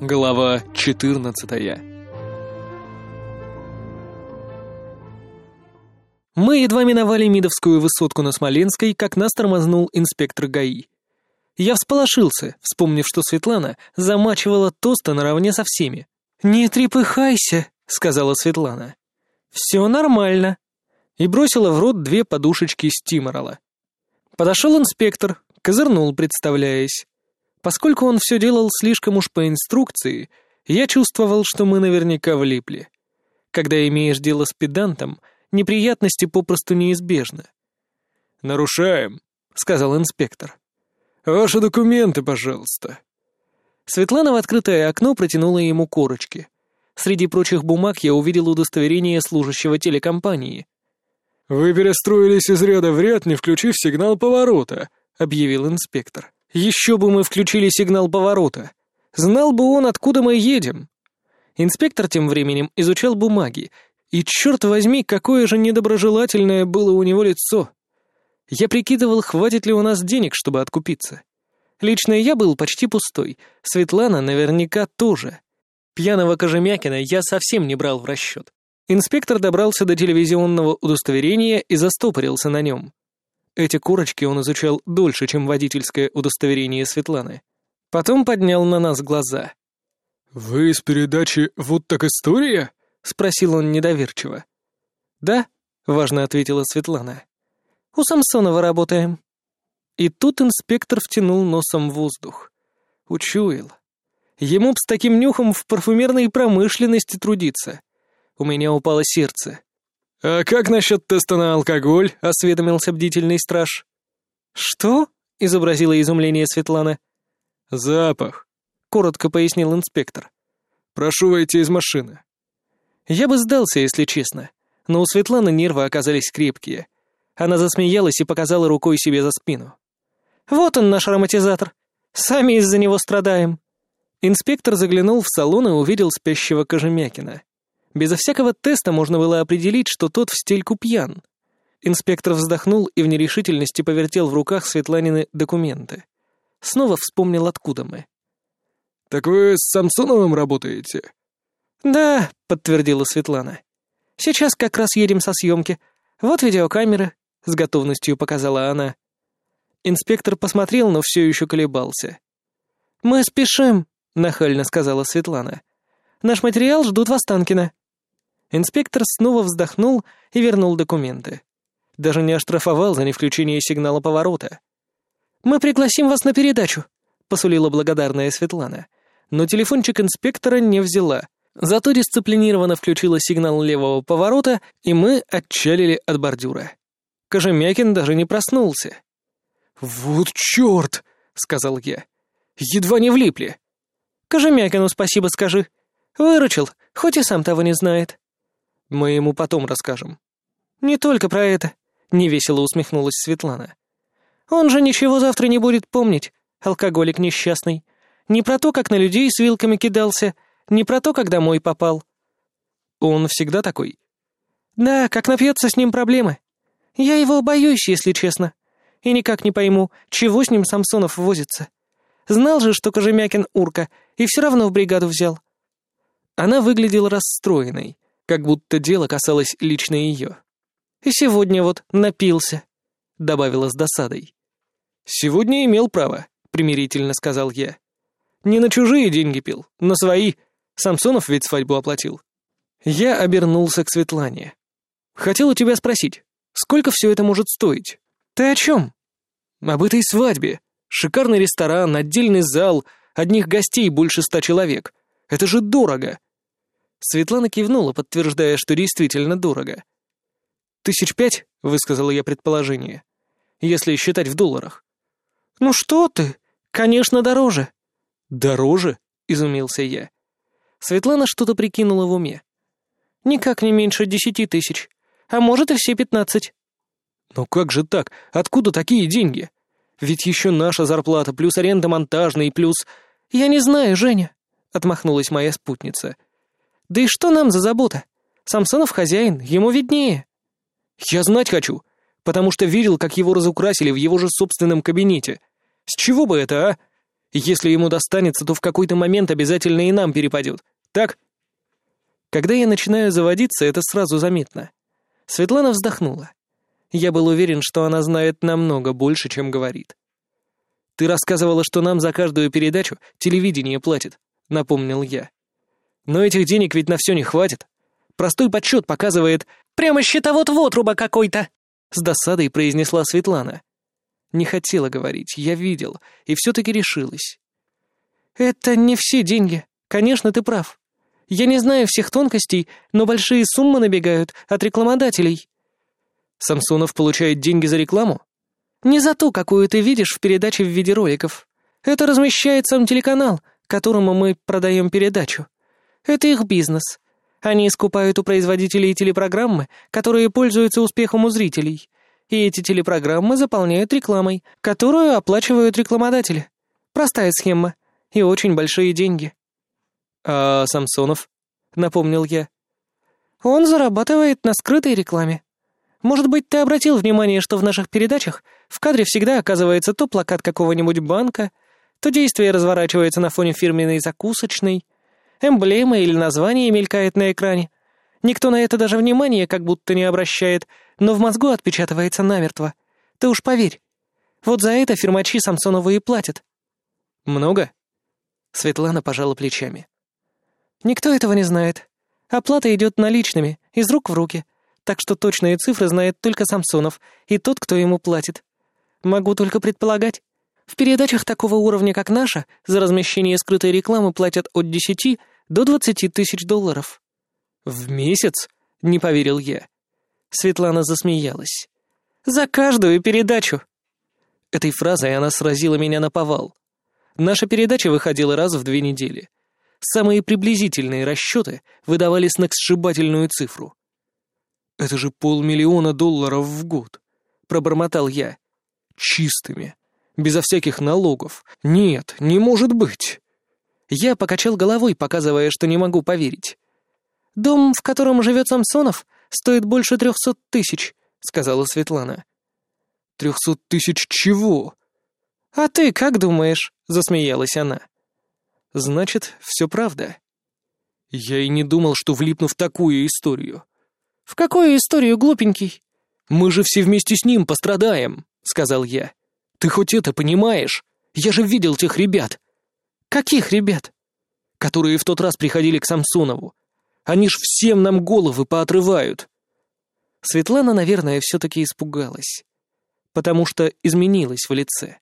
Глава 14 Мы едва миновали Мидовскую высотку на Смоленской, как нас тормознул инспектор ГАИ. Я всполошился, вспомнив, что Светлана замачивала тоста наравне со всеми. «Не трепыхайся», — сказала Светлана. «Все нормально». И бросила в рот две подушечки стиморола. Подошел инспектор, козырнул, представляясь. Поскольку он все делал слишком уж по инструкции, я чувствовал, что мы наверняка влипли. Когда имеешь дело с педантом, неприятности попросту неизбежны. «Нарушаем», — сказал инспектор. «Ваши документы, пожалуйста». Светлана в открытое окно протянула ему корочки. Среди прочих бумаг я увидел удостоверение служащего телекомпании. «Вы перестроились из ряда в ряд, не включив сигнал поворота», — объявил инспектор. Еще бы мы включили сигнал поворота. Знал бы он, откуда мы едем. Инспектор тем временем изучал бумаги, и, черт возьми, какое же недоброжелательное было у него лицо. Я прикидывал, хватит ли у нас денег, чтобы откупиться. Лично я был почти пустой, Светлана наверняка тоже. Пьяного Кожемякина я совсем не брал в расчет. Инспектор добрался до телевизионного удостоверения и застопорился на нем. Эти корочки он изучал дольше, чем водительское удостоверение Светланы. Потом поднял на нас глаза. «Вы из передачи «Вот так история»?» — спросил он недоверчиво. «Да», — важно ответила Светлана. «У Самсонова работаем». И тут инспектор втянул носом воздух. Учуял. Ему б с таким нюхом в парфюмерной промышленности трудиться. У меня упало сердце. «А как насчет теста на алкоголь?» — осведомился бдительный страж. «Что?» — изобразила изумление Светлана. «Запах», — коротко пояснил инспектор. «Прошу войти из машины». Я бы сдался, если честно, но у Светланы нервы оказались крепкие. Она засмеялась и показала рукой себе за спину. «Вот он, наш ароматизатор. Сами из-за него страдаем». Инспектор заглянул в салон и увидел спящего Кожемякина. Безо всякого теста можно было определить, что тот в стельку пьян. Инспектор вздохнул и в нерешительности повертел в руках Светланины документы. Снова вспомнил, откуда мы. «Так вы с Самсоновым работаете?» «Да», — подтвердила Светлана. «Сейчас как раз едем со съемки. Вот видеокамера», — с готовностью показала она. Инспектор посмотрел, но все еще колебался. «Мы спешим», — нахально сказала Светлана. «Наш материал ждут в Останкино». Инспектор снова вздохнул и вернул документы. Даже не оштрафовал за невключение сигнала поворота. «Мы пригласим вас на передачу», — посулила благодарная Светлана. Но телефончик инспектора не взяла. Зато дисциплинированно включила сигнал левого поворота, и мы отчалили от бордюра. Кожемякин даже не проснулся. «Вот черт!» — сказал я. «Едва не влипли». «Кожемякину спасибо скажи. Выручил, хоть и сам того не знает». Мы ему потом расскажем». «Не только про это», — невесело усмехнулась Светлана. «Он же ничего завтра не будет помнить, алкоголик несчастный. Не про то, как на людей с вилками кидался, не про то, как домой попал». «Он всегда такой?» «Да, как напьется, с ним проблемы. Я его боюсь, если честно. И никак не пойму, чего с ним Самсонов возится. Знал же, что Кожемякин урка, и все равно в бригаду взял». Она выглядела расстроенной, как будто дело касалось лично ее. «И сегодня вот напился», — добавила с досадой. «Сегодня имел право», — примирительно сказал я. «Не на чужие деньги пил, на свои. Самсонов ведь свадьбу оплатил». Я обернулся к Светлане. «Хотел у тебя спросить, сколько все это может стоить?» «Ты о чем?» «Об этой свадьбе. Шикарный ресторан, отдельный зал, одних гостей больше ста человек. Это же дорого. Светлана кивнула, подтверждая, что действительно дорого. «Тысяч пять?» — высказала я предположение. «Если считать в долларах». «Ну что ты? Конечно, дороже». «Дороже?» — изумился я. Светлана что-то прикинула в уме. «Никак не меньше десяти тысяч. А может, и все пятнадцать». «Но как же так? Откуда такие деньги? Ведь еще наша зарплата, плюс аренда монтажной, плюс...» «Я не знаю, Женя», — отмахнулась моя спутница. Да и что нам за забота? Самсонов хозяин, ему виднее. Я знать хочу, потому что видел, как его разукрасили в его же собственном кабинете. С чего бы это, а? Если ему достанется, то в какой-то момент обязательно и нам перепадет. Так? Когда я начинаю заводиться, это сразу заметно. Светлана вздохнула. Я был уверен, что она знает намного больше, чем говорит. «Ты рассказывала, что нам за каждую передачу телевидение платит», — напомнил я. «Но этих денег ведь на все не хватит. Простой подсчет показывает...» «Прямо счетовод отруба какой-то!» — с досадой произнесла Светлана. Не хотела говорить, я видел, и все-таки решилась. «Это не все деньги. Конечно, ты прав. Я не знаю всех тонкостей, но большие суммы набегают от рекламодателей». «Самсонов получает деньги за рекламу?» «Не за ту, какую ты видишь в передаче в виде роликов. Это размещает сам телеканал, которому мы продаем передачу. Это их бизнес. Они скупают у производителей телепрограммы, которые пользуются успехом у зрителей и эти телепрограммы заполняют рекламой, которую оплачивают рекламодатели. Простая схема. И очень большие деньги. «А Самсонов?» — напомнил я. «Он зарабатывает на скрытой рекламе. Может быть, ты обратил внимание, что в наших передачах в кадре всегда оказывается то плакат какого-нибудь банка, то действие разворачивается на фоне фирменной закусочной, эмблема или название мелькает на экране. Никто на это даже внимания как будто не обращает, но в мозгу отпечатывается намертво. Ты уж поверь. Вот за это фирмачи Самсонову и платят. Много? Светлана пожала плечами. Никто этого не знает. Оплата идет наличными, из рук в руки. Так что точные цифры знает только Самсонов и тот, кто ему платит. Могу только предполагать. В передачах такого уровня, как наша, за размещение скрытой рекламы платят от 10 до 20 тысяч долларов. «В месяц?» — не поверил я. Светлана засмеялась. «За каждую передачу!» Этой фразой она сразила меня на повал. Наша передача выходила раз в две недели. Самые приблизительные расчеты выдавали сногсшибательную цифру. «Это же полмиллиона долларов в год», — пробормотал я. «Чистыми. Безо всяких налогов. Нет, не может быть». Я покачал головой, показывая, что не могу поверить. «Дом, в котором живет Самсонов, стоит больше трехсот тысяч», — сказала Светлана. «Трехсот тысяч чего?» «А ты как думаешь?» — засмеялась она. «Значит, все правда». Я и не думал, что влипну в такую историю. «В какую историю, глупенький?» «Мы же все вместе с ним пострадаем», — сказал я. «Ты хоть это понимаешь? Я же видел тех ребят». «Каких ребят?» «Которые в тот раз приходили к Самсонову. Они ж всем нам головы поотрывают. Светлана, наверное, все-таки испугалась. Потому что изменилась в лице.